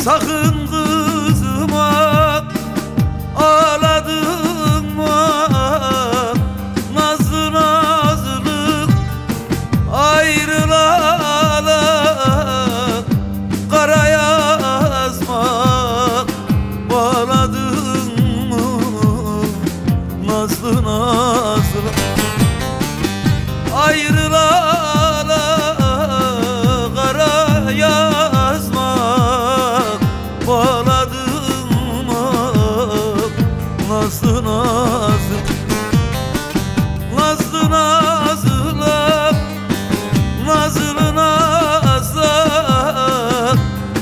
Sakın Nazlı nazlı. Nazlı nazlı. Nazlı nazlı.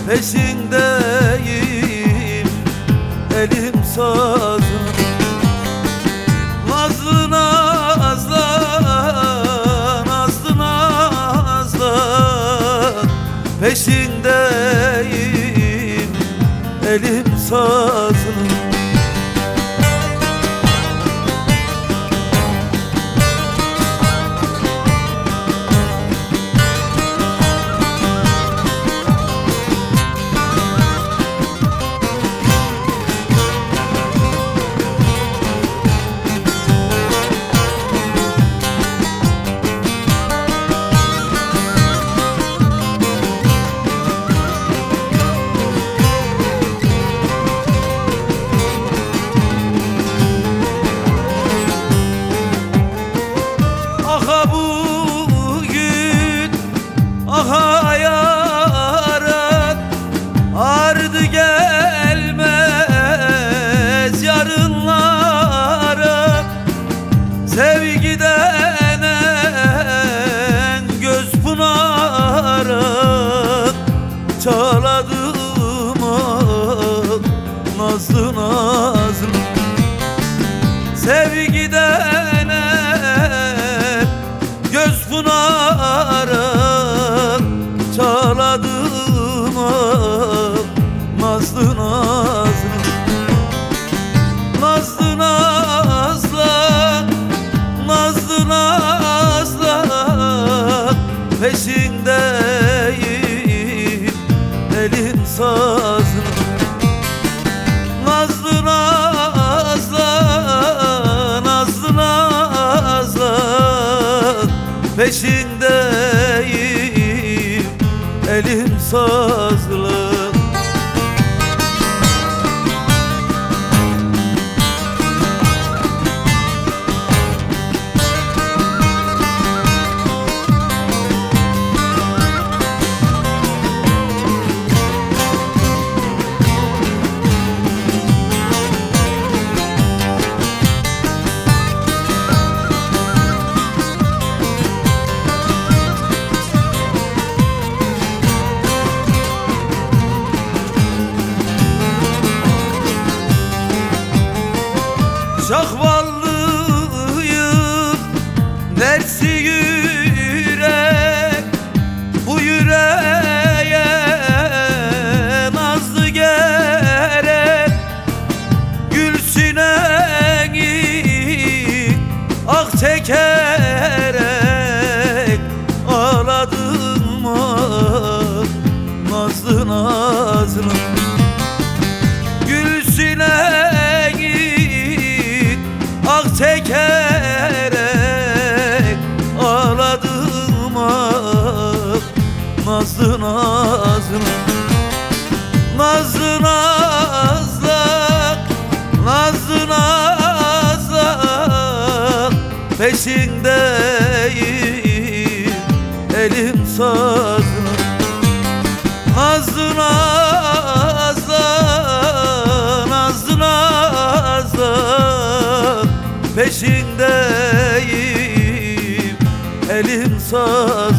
Peşindeyim elim sazın. Nazlı nazlı. Nazlı nazlı. Peşindeyim elim sazın Sevgiden en göz pınarı Çaladım ah Peşindeyim. Elim sazlı ak çekerek Ağladın mı nazlı nazlı Peşindeyim. Elim sazlı Nazlı nazlı Nazlı nazlı Peşindeyim elim saz